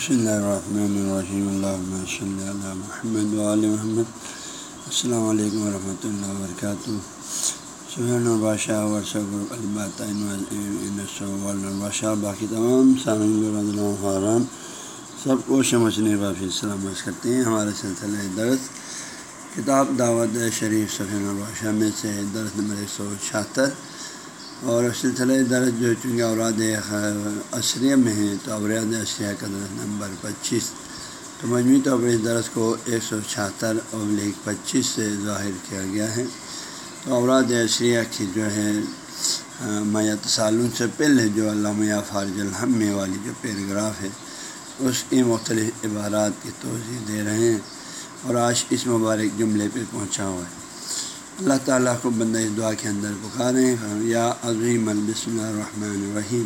بسم اللہ الرحمن الرحیم اللہ صلی اللہ محمد محمد السلام علیکم ورحمۃ اللہ وبرکاتہ سہین البادشاہ ورثہ البادشاہ باقی تمام سامعین خاران سب کو شمچنے واپس سلامت کرتے ہیں ہمارے سلسلہ درس کتاب دعوت شریف سفین البادشاہ میں سے درس نمبر ایک سو چھہتر اور سلسلہ درج جو چونکہ اوراد عصریہ میں ہیں، تو اوراد عشریہ کا درس نمبر پچیس۔ تو مجموعی طور پر اس درس کو ایک سو چھہتر اور ایک پچیس سے ظاہر کیا گیا ہے۔ تو اوراد عشریہ کی جو ہے میت سالون سے پہلے جو علامہ فارج الحمے والی جو پیراگراف ہے، اس کی مختلف عبارات کی توضیع دے رہے ہیں۔ اور آج اس مبارک جملے پہ پہنچا ہوا ہے۔ اللہ تعالیٰ کو بندہ اس دعا کے اندر پکاریں یا عظیم البسم الرحمن الرحیم،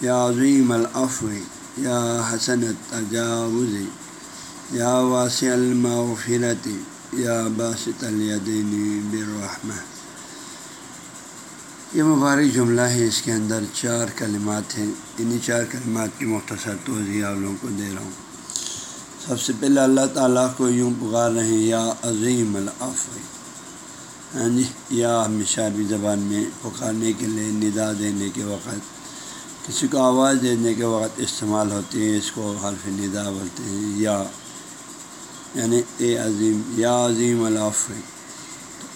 یا عظیم العفو، یا حسن تجاوز یا واسع المغفرت، یا باسط الیدین برحمہ یہ مبارک جملہ ہے، اس کے اندر چار کلمات ہیں۔ انہیں چار کلمات کی مختصر توضیع آپ لوگوں کو دے رہا ہوں۔ سب سے پہلے اللہ تعالیٰ کو یوں پکار رہے ہیں، یا عظیم العفو۔ ہاں جی یا ہمیشہ عربی زبان میں پکارنے کے لیے ندا دینے کے وقت، کسی کو آواز دینے کے وقت استعمال ہوتی ہے اس کو حرف ندا بولتے ہیں، یا یعنی اے عظیم، یا عظیم العف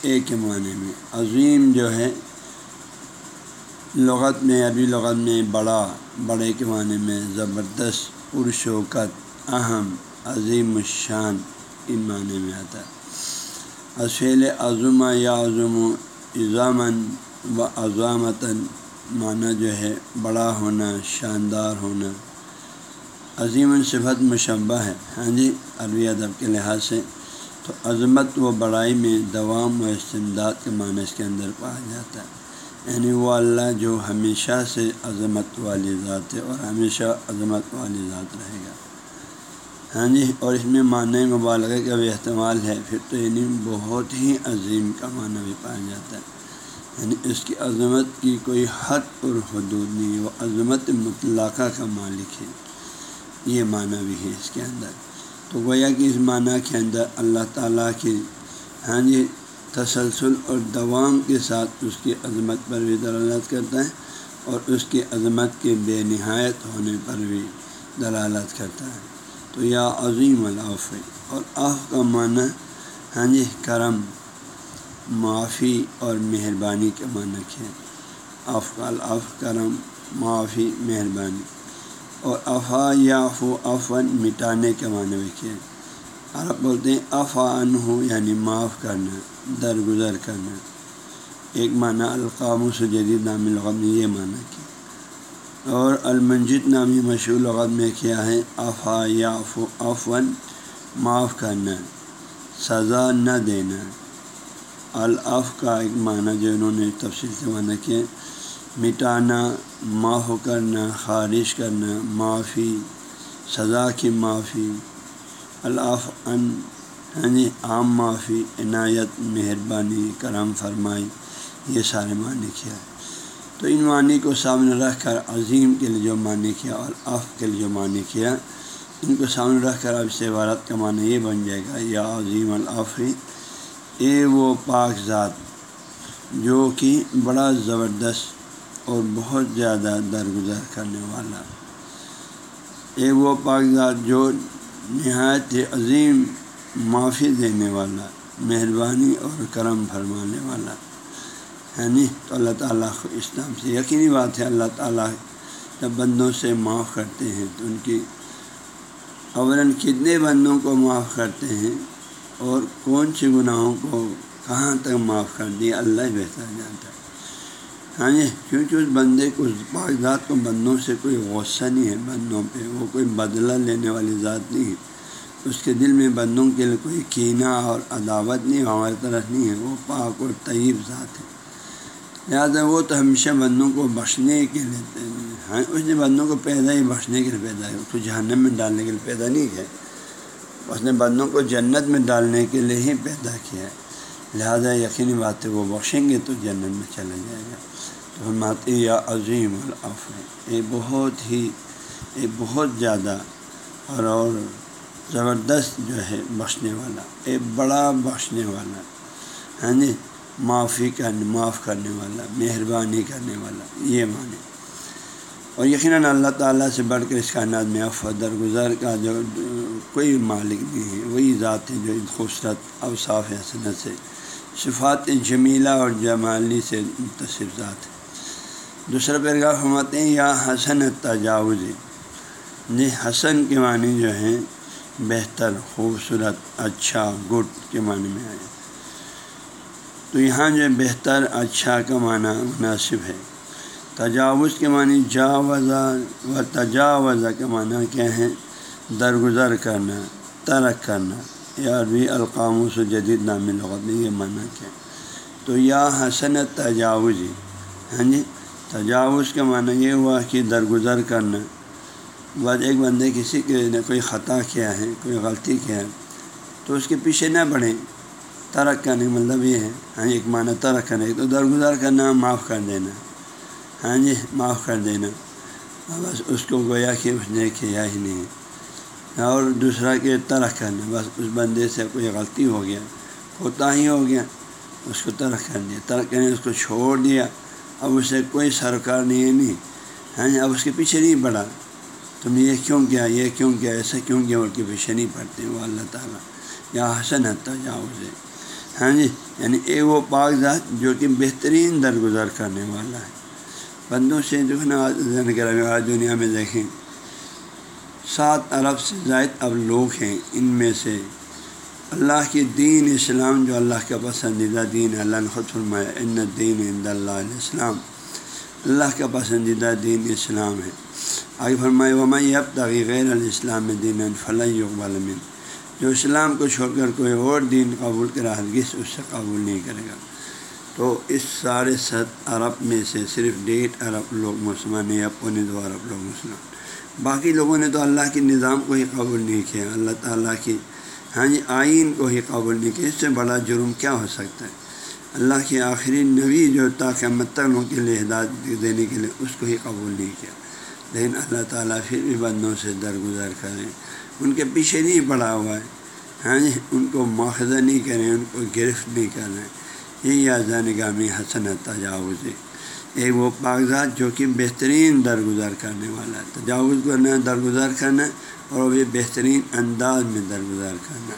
اے کے معنی میں عظیم جو ہے، لغت میں، عربی لغت میں بڑا، بڑے کے معنی میں زبردست، پرشوکت، اہم، عظیم الشان، ان معنی میں آتا ہے۔ اصل عظمہ یا عظم و اضامن و عظامتاً معنی جو ہے بڑا ہونا، شاندار ہونا۔ عظیم صفت مشبہ ہے۔ ہاں جی عربی ادب کے لحاظ سے تو عظمت و بڑائی میں دوام و استمداد کے معنی اس کے اندر پایا جاتا ہے۔ یعنی وہ اللہ جو ہمیشہ سے عظمت والی ذات ہے اور ہمیشہ عظمت والی ذات رہے گا۔ ہاں جی اور اس میں معنی مبالغہ کا بھی احتمال ہے۔ پھر تو یعنی بہت ہی عظیم کا معنی بھی پایا جاتا ہے۔ یعنی اس کی عظمت کی کوئی حد اور حدود نہیں، وہ عظمت مطلقہ کا مالک ہے۔ یہ معنی بھی ہے اس کے اندر۔ تو گویا کہ اس معنی کے اندر اللہ تعالیٰ کی ہاں جی تسلسل اور دوام کے ساتھ اس کی عظمت پر بھی دلالت کرتا ہے اور اس کی عظمت کے بے نہایت ہونے پر بھی دلالت کرتا ہے۔ تو یا عظیم العف اور آف کا معنی ہاں جی کرم، معافی اور مہربانی کے معنی کیا آف کا العف کرم، معافی، مہربانی۔ اور افا یا افو افن مٹانے کے معنی بھی کیا عرب بولتے ہیں افا ان ہو یعنی معاف کرنا، درگزر کرنا۔ ایک معنی القام و جدید نامی لغت میں یہ معنی کیا اور المنجد نامی مشہور لغت میں کیا ہے؟ افا یا افون معاف کرنا، سزا نہ دینا۔ الف کا ایک معنی جو انہوں نے تفصیل سے معنی کیا، مٹانا، معاف کرنا خارش کرنا، معافی، سزا کی معافی۔ الف ان یعنی عام معافی، عنایت، مہربانی، کرم فرمائی، یہ سارے معنی کیا ہے تو ان معنی کو سامنے رکھ کر عظیم کے لیے جو معنی کیا اور آف کے لیے جو معنی کیا، ان کو سامنے رکھ کر اب سے عبارت کا معنی یہ بن جائے گا، یا عظیم العفی اے وہ پاک ذات، جو کہ بڑا زبردست اور بہت زیادہ درگزر کرنے والا۔ اے وہ پاک ذات جو نہایت عظیم معافی دینے والا، مہربانی اور کرم فرمانے والا۔ یعنی تو اللہ تعالیٰ کو اسلام سے یقینی بات ہے اللہ تعالیٰ جب بندوں سے معاف کرتے ہیں تو ان کی اولاً کتنے بندوں کو معاف کرتے ہیں اور کون سی گناہوں کو کہاں تک معاف کر دیا اللہ ہی بہتر جانتا ہے۔ ہاں جی کیونکہ اس بندے کو، اس پاک ذات کو بندوں سے کوئی غصہ نہیں ہے، بندوں پہ وہ کوئی بدلہ لینے والی ذات نہیں ہے۔ اس کے دل میں بندوں کے لیے کوئی کینہ اور عداوت نہیں ہماری طرف نہیں ہے، وہ پاک اور طیب ذات ہے۔ لہٰذا وہ تو ہمیشہ بندوں کو بخشنے کے لیے ہاں اس نے بندوں کو پیدا ہی بخشنے کے لیے پیدا ہے۔ اس کو جہنم میں ڈالنے کے لیے پیدا نہیں کیا۔ اس نے بندوں کو جنت میں ڈالنے کے لیے ہی پیدا کیا۔ ہے لہٰذا یقینی بات ہے، وہ بخشیں گے تو جنت میں چلا جائے گا۔ تو ہماتی یا عظیم العف یہ بہت ہی یہ بہت زیادہ اور اور زبردست جو ہے بخشنے والا ایک بڑا بخشنے والا۔ ہاں جی؟ معافی کرنے، معاف کرنے والا، مہربانی کرنے والا، یہ معنی اور یقیناً اللہ تعالیٰ سے بڑھ کر اس کائنات میں افدر گزر کا جو کوئی مالک نہیں ہے، وہی ذات ہے جو خوبصورت اوصاف حسنت سے، صفات جمیلہ اور جمالی سے متصف ذات ہے۔ دوسرا پیراگراف فرماتے ہیں، یا حسن تجاوز۔ جی حسن کے معنی جو ہیں، بہتر، خوبصورت اچھا گڈ کے معنی میں آئے۔ تو یہاں جو بہتر اچھا کا معنی مناسب ہے۔ تجاوز کے معنی جا و تجاوزہ کے معنی کیا ہے؟ درگزر کرنا، ترک کرنا۔ یا عربی القاموس و جدید نام لغت میں یہ معنی کیا تو یا حسن تجاوزی۔ ہاں جی؟ تجاوز کا معنی یہ ہوا کہ درگزر کرنا۔ بعد ایک بندے کسی کے نے کوئی خطا کیا ہے، کوئی غلطی کیا ہے، تو اس کے پیچھے نہ بڑھیں۔ ترک کرنے کا مطلب یہ ہے ہاں جی، ایک معنی ترک کرنے تو درگزر کرنا، معاف کر دینا۔ ہاں جی معاف کر دینا۔ بس اس کو گویا کہ اس نے کیا ہی نہیں۔ اور دوسرا کہ ترک کرنا، بس اس بندے سے کوئی غلطی ہو گیا ہوتا ہی ہو گیا، اس کو ترک کر دیا۔ ترک کرنے اس کو چھوڑ دیا۔ اب اسے کوئی سرکار نہیں ہے، نہیں۔ ہاں جی اب اس کے پیچھے نہیں پڑا تم نے یہ کیوں کیا، یہ کیوں کیا، ایسا کیوں کیا اور کے پیچھے نہیں پڑتے۔ وہ اللہ تعالیٰ، یا حسن حتیٰ جاؤ سے ہاں جی یعنی اے وہ پاک ذات جو کہ بہترین درگزر کرنے والا ہے۔ بندوں سے جو ہے نا، آج دنیا میں دیکھیں، سات ارب سے زائد اب لوگ ہیں۔ ان میں سے اللہ کی دین اسلام جو اللہ کا پسندیدہ دین ہے، اللہ نے خود فرمایا، ان دین عند اللہ علیہ السلام۔ اللہ کا پسندیدہ دین اسلام ہے۔ آگے فرمائے وما اب غیر الاسلام دین فلاح اقبال جو اسلام کو چھوڑ کر کوئی اور دین قبول کرا ہرگز اس سے قبول نہیں کرے گا۔ تو اس سارے ست عرب میں سے صرف ڈیڑھ ارب لوگ مسلمان ہیں یا پونے دو عرب لوگ مسلمان۔ باقی لوگوں نے تو اللہ کے نظام کو ہی قبول نہیں کیا، اللہ تعالیٰ کی ہاں جی آئین کو ہی قبول نہیں کیا۔ اس سے بڑا جرم کیا ہو سکتا ہے؟ اللہ کی آخری نبی جو تاکہ متنوں کے لیے ہدایت دینے کے لیے اس کو ہی قبول نہیں کیا۔ لیکن اللہ تعالیٰ پھر بھی بندوں سے درگزر کریں۔ ان کے پیچھے نہیں پڑا ہوا ہے۔ ہاں جی ان کو مواخذہ نہیں کریں، ان کو گرفت نہیں کریں یہی آزان گامی حسن تجاوز ہے۔ ایک وہ کاغذات جو کہ بہترین درگزر کرنے والا ہے۔ تجاوز کرنا درگزر کرنا اور وہ بھی بہترین انداز میں درگزر کرنا۔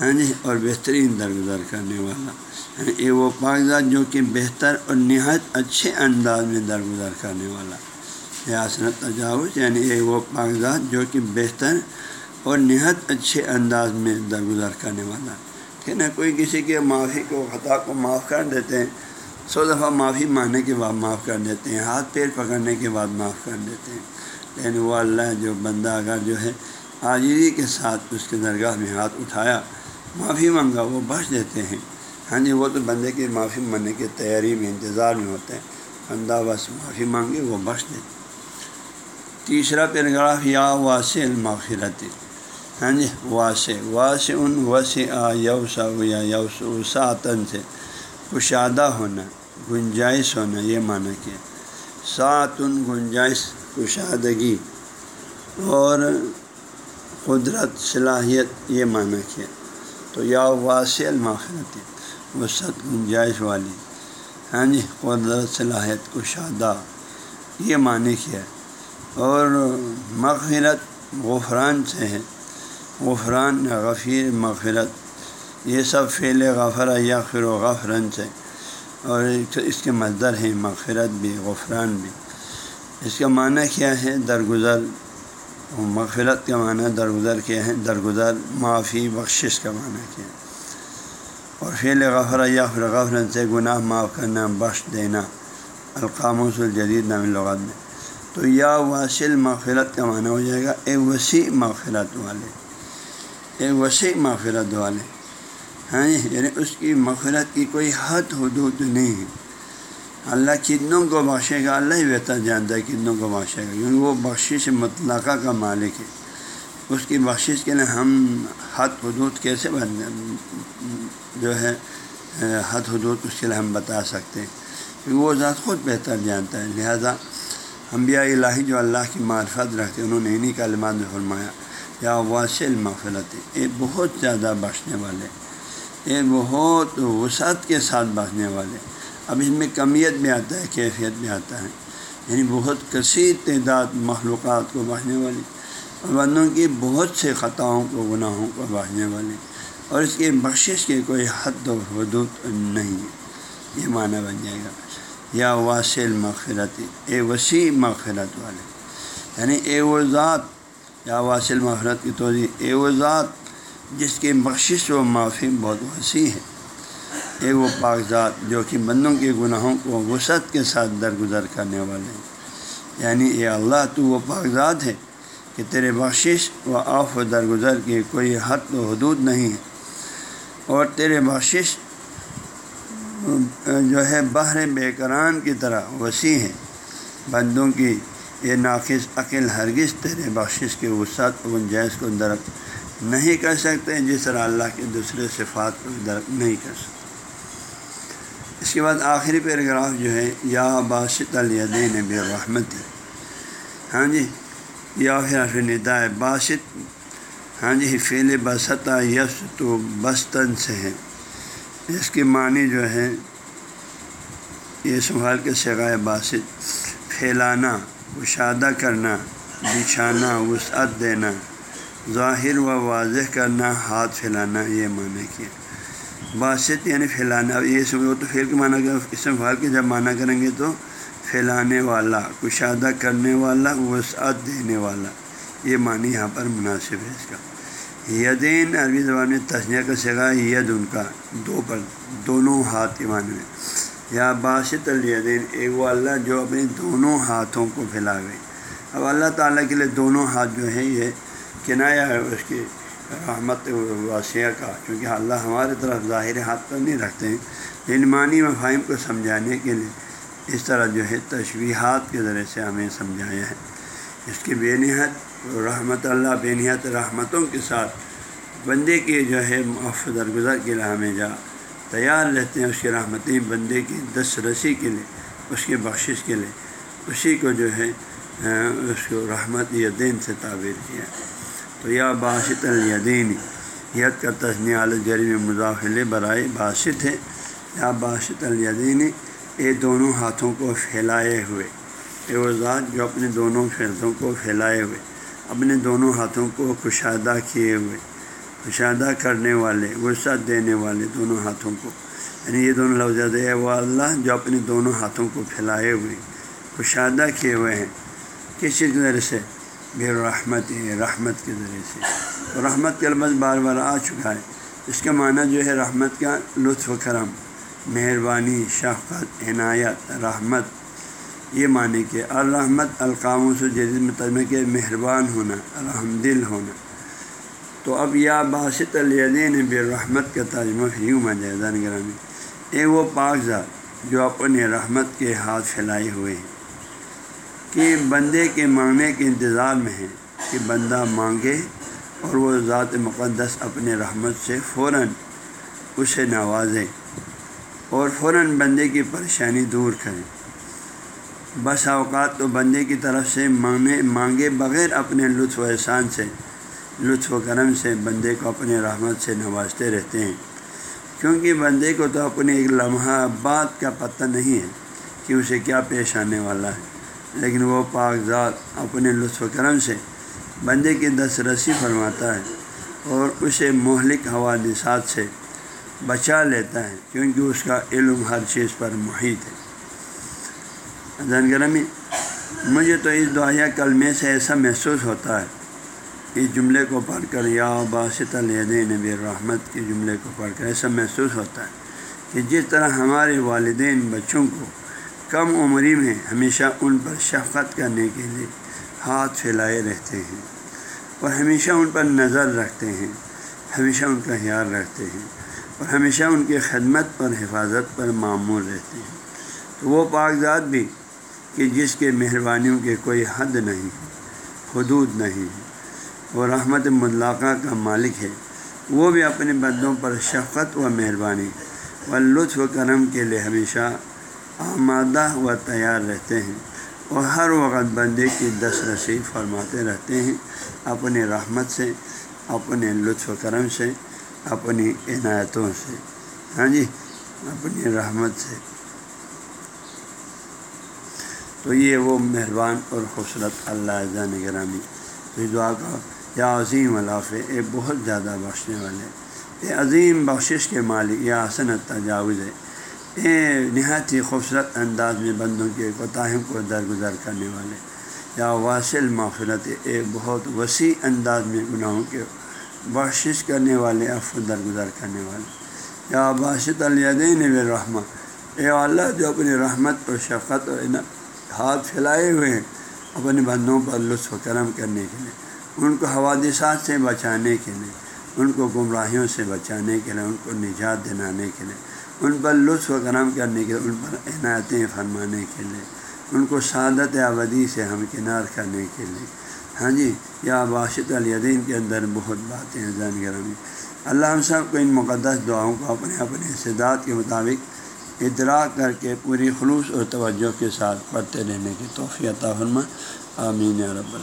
ہاں جی اور بہترین درگزر کرنے والا۔ یہ وہ کاغذات جو کہ بہتر اور نہایت اچھے انداز میں درگزر کرنے والا۔ یہ آسنت تجاوز یعنی یہ وہ کاغذات جو کہ بہتر اور نہایت اچھے انداز میں درگزر کرنے والا ٹھیک نا کوئی کسی کے معافی کو، خطا کو معاف کر دیتے ہیں، سو دفعہ معافی ماننے کے بعد معاف کر دیتے ہیں، ہاتھ پیر پکڑنے کے بعد معاف کر دیتے ہیں۔ لیکن وہ اللہ جو بندہ اگر جو ہے آجری کے ساتھ اس کے درگاہ میں ہاتھ اٹھایا، معافی مانگا، وہ بخش دیتے ہیں۔ ہاں جی وہ تو بندے کی معافی ماننے کی تیاری میں، انتظار میں ہوتے ہیں۔ بندہ بس معافی مانگے، وہ بخش دیتے تیسرا پیراگراف، یا واسع المغفرت۔ ہاں جی واسع واسع ان وسیع آ یوسا یا یوس وسعتن سے کشادہ ہونا، گنجائش ہونا، یہ معنی کیا سات ان گنجائش، کشادگی اور قدرت، صلاحیت، یہ معنی کیا تو یا واسع الماخرت وسط گنجائش والی ہاں جی قدرت، صلاحیت، کشادہ، یہ معنی کیا اور مغفرت، غفران سے ہے۔ غفران غفیر، مغفرت، یہ سب فعل غفر یا فر و غفرن سے۔ اور اس کے مزدر ہیں مغفرت بھی، غفران بھی۔ اس کا معنی کیا ہے؟ درگزر۔ مغفرت کا معنی درگزر کیا ہے؟ درگزر، معافی، بخشش کا معنی کیا ہے۔ اور فعل غفر یا غفرن سے گناہ معاف کرنا، بخش دینا، القاموس الجدید نام لغت میں۔ تو یا واصل مغفرت کا معنی ہو جائے گا ایک وسیع مغفرت والے۔ ایک وسیع مغفرت والے ہاں یعنی اس کی مغفرت کی کوئی حد حدود نہیں ہے۔ اللہ کتنوں کو بخشے گا، اللہ ہی بہتر جانتا ہے کتنوں کو بخشے گا، کیونکہ وہ بخشش مطلقہ کا مالک ہے۔ اس کی بخشش کے لیے ہم حد حدود کیسے بن جو ہے، حد حدود اس کے لیے ہم بتا سکتے ہیں۔ کیونکہ وہ ذات خود بہتر جانتا ہے۔ لہذا، انبیاء الہی جو اللہ کی معرفت رکھتے انہوں نے انہیں کلمات میں فرمایا یا واصل مغفرت اے بہت زیادہ بخشنے والے اے بہت وسعت کے ساتھ بخشنے والے اب اس میں کمیت بھی آتا ہے، کیفیت بھی آتا ہے۔ یعنی بہت کثیر تعداد مخلوقات کو بخشنے والی اور بندوں کی بہت سے خطاؤں کو، گناہوں کو بخشنے والی اور اس کی بخشش کے کوئی حد و حدود نہیں ہے۔ یہ معنی بن جائے گا۔ یا واصل مغفرت اے وسیع مغفرت والے۔ یعنی اے وہ ذات یا واصل مغفرت کی توضیع۔ اے وہ ذات جس کی بخشش و معافی بہت وسیع ہے۔ اے وہ پاک ذات جو کہ بندوں کے گناہوں کو وسعت کے ساتھ درگزر کرنے والے ہیں۔ یعنی اے اللہ تو وہ پاک ذات ہے کہ تیرے بخشش و آف و درگزر کی کوئی حد و حدود نہیں ہے۔ اور تیرے بخشش جو ہے بحر بے قرآن کی طرح وسیع ہے بندوں کی یہ ناقص عقل ہرگز تیرے بخشش کے وسعت و گنجائش کو درک نہیں کر سکتے، جس طرح اللہ کے دوسرے صفات کو درک نہیں کر سکتے۔ اس کے بعد آخری پیراگراف جو ہے، یا باشط الدین بے رحمت ہاں جی یا پھر ندا باشط ہاں جی فیل بسطہ یس تو بستن سے ہے۔ اس کی معنی جو ہے، یہ سوال کے سگائے باسط، پھیلانا۔ کشادہ کرنا، بچھانا، وسعت دینا، ظاہر و واضح کرنا، ہاتھ پھیلانا، یہ معنی کیا۔ باسط یعنی پھیلانا۔ یہ سب تو پھیل کے معنی کر اس سوال کے جب معنی کریں گے تو پھیلانے والا کشادہ کرنے والا، وسعت دینے والا۔ یہ معنی یہاں پر مناسب ہے اس کا۔ یدین، عربی زبان میں تسنیہ کا سگا ید ان کا۔ دو پر، دونوں ہاتھ کے معنی میں۔ یا باشط الیدین، ایک وہ اللہ جو اپنے دونوں ہاتھوں کو پھیلا گئے اب اللہ تعالیٰ کے لیے دونوں ہاتھ جو ہیں، یہ کنایا ہے اس کی رحمت واسیہ کا، کیونکہ اللہ ہمارے طرف ظاہر ہاتھ پر نہیں رکھتے ہیں۔ لیکن معنی مفاہم کو سمجھانے کے لیے اس طرح جو ہے تشویحات کے ذریعے سے ہمیں سمجھایا ہے۔ اس کی بے نہایت رحمت، اللہ بے نہایت رحمتوں کے ساتھ بندے کی جو ہے معاف درگزر کے لیے ہمیں جا تیار رہتے ہیں اس کی رحمتیں بندے کی دس رسی کے لیے، اس کی بخشش کے لیے۔ اسی کو جو ہے اس کو رحمت یدین سے تعبیر کیا۔ تو یا باشط الدین ید کا تسنی عالجری مضافل برائے باشط ہے۔ یا باشط الدین یہ دونوں ہاتھوں کو پھیلائے ہوئے۔ اے وہ ذات جو اپنے دونوں فیضوں کو پھیلائے ہوئے، اپنے دونوں ہاتھوں کو کشادہ کیے ہوئے۔ کشادہ کرنے والے، وسعت دینے والے دونوں ہاتھوں کو۔ یعنی یہ دونوں لفظ ہے وہ اللہ جو اپنے دونوں ہاتھوں کو پھیلائے ہوئے کشادہ کیے ہوئے ہیں۔ کس چیز کے ذریعے سے؟ بے رحمت رحمت کے ذریعے سے۔ تو رحمت کا لفظ بار بار آ چکا ہے۔ اس کا معنی جو ہے، رحمت کا لطف و کرم، مہربانی، شفقت، عنایت، رحمت۔ یہ معنی کہ الرحمت القاموں سے جدید مترمہ کے مہربان ہونا الحم دل ہونا۔ تو اب یا باسط الدین بے رحمت کا ترجمہ یوں میں جائزان گرامی اے وہ پاک ذات جو اپنے رحمت کے ہاتھ پھیلائے ہوئے ہیں کہ بندے کے مانگنے کے انتظار میں ہے کہ بندہ مانگے اور وہ ذات مقدس اپنے رحمت سے فوراً اسے نوازے اور فوراً بندے کی پریشانی دور کرے۔ بس اوقات تو بندے کی طرف سے مانگنے، مانگے بغیر اپنے لطف و احسان سے لطف و کرم سے بندے کو اپنے رحمت سے نوازتے رہتے ہیں۔ کیونکہ بندے کو تو اپنے ایک لمحہ بات کا پتہ نہیں ہے کہ اسے کیا پیش آنے والا ہے، لیکن وہ پاک ذات اپنے لطف و کرم سے بندے کی دس رسی فرماتا ہے اور اسے مہلک حوادثات سے بچا لیتا ہے، کیونکہ اس کا علم ہر چیز پر محیط ہے۔ گرمی مجھے تو اس دعائیہ کلمے سے ایسا محسوس ہوتا ہے اس جملے کو پڑھ کر یا باسط الدین نبی رحمت کے جملے کو پڑھ کر، ایسا محسوس ہوتا ہے کہ جس طرح ہمارے والدین بچوں کو کم عمری میں ہمیشہ ان پر شفقت کرنے کے لیے ہاتھ پھیلائے رہتے ہیں اور ہمیشہ ان پر نظر رکھتے ہیں، ہمیشہ ان کا خیال رکھتے ہیں اور ہمیشہ ان کی خدمت پر، حفاظت پر معمول رہتے ہیں۔ تو وہ کاغذات بھی کہ جس کے مہربانیوں کے کوئی حد نہیں، حدود نہیں۔ وہ رحمت مطلقہ کا مالک ہے۔ وہ بھی اپنے بندوں پر شفقت و مہربانی و لطف و کرم کے لیے ہمیشہ آمادہ و تیار رہتے ہیں۔ وہ ہر وقت بندے کی دس رسی فرماتے رہتے ہیں۔ اپنی رحمت سے، اپنے لطف و کرم سے، اپنی عنایتوں سے۔ ہاں جی اپنی رحمت سے۔ تو یہ وہ مہربان اور خوبصورت اللہ جان گرامی۔ تو دعا کا یا عظیم علافِ اے بہت زیادہ بخشنے والے، اے عظیم بخشش کے مالک، یا حسنت تجاوز ہے اے نہایت ہی خوبصورت انداز میں بندوں کے کوتاہم کو درگزر کرنے والے، یا واصل معفرت اے بہت وسیع انداز میں گناہوں کے بخشش کرنے والے اف درگزر کرنے والے۔ یا باشط الدین رحمٰ اے اللہ جو اپنی رحمت اور شفقت اور ہاتھ پھیلائے ہوئے ہیں، اپنے بندوں پر لطف و کرم کرنے کے لیے۔ ان کو حوادثات سے بچانے کے لیے، ان کو گمراہیوں سے بچانے کے لیے، ان کو نجات دلانے کے لیے، ان پر لطف و کرم کرنے کے لیے، ان پر عنایتیں فرمانے کے لیے، ان کو سعادت ابدی سے ہمکنار کرنے کے لیے۔ ہاں جی یا باشد الدین کے اندر بہت باتیں ہیں زین گرمی اللہ ہم سب کو ان مقدس دعاؤں کو اپنے اپنے استداد کے مطابق ادراک کر کے پوری خلوص اور توجہ کے ساتھ پڑھتے رہنے کی توفیع فرما آمین رب اللہ